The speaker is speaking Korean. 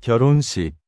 결혼식.